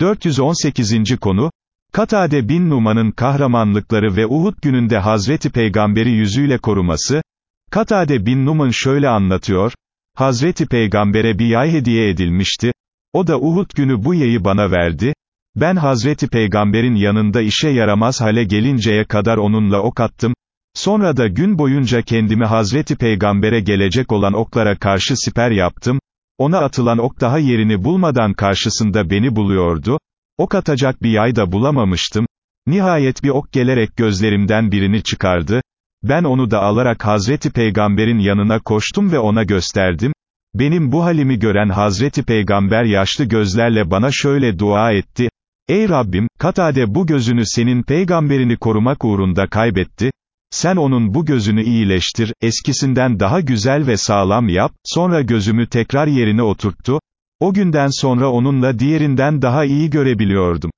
418. konu, Katade bin Numan'ın kahramanlıkları ve Uhud gününde Hazreti Peygamberi yüzüyle koruması, Katade bin Numan şöyle anlatıyor, Hazreti Peygamber'e bir yay hediye edilmişti, o da Uhud günü bu yayı bana verdi, ben Hazreti Peygamber'in yanında işe yaramaz hale gelinceye kadar onunla ok attım, sonra da gün boyunca kendimi Hazreti Peygamber'e gelecek olan oklara karşı siper yaptım, ona atılan ok daha yerini bulmadan karşısında beni buluyordu, ok atacak bir yay da bulamamıştım, nihayet bir ok gelerek gözlerimden birini çıkardı, ben onu da alarak Hazreti Peygamber'in yanına koştum ve ona gösterdim, benim bu halimi gören Hazreti Peygamber yaşlı gözlerle bana şöyle dua etti, Ey Rabbim, Katade bu gözünü senin peygamberini korumak uğrunda kaybetti, sen onun bu gözünü iyileştir, eskisinden daha güzel ve sağlam yap, sonra gözümü tekrar yerine oturttu, o günden sonra onunla diğerinden daha iyi görebiliyordum.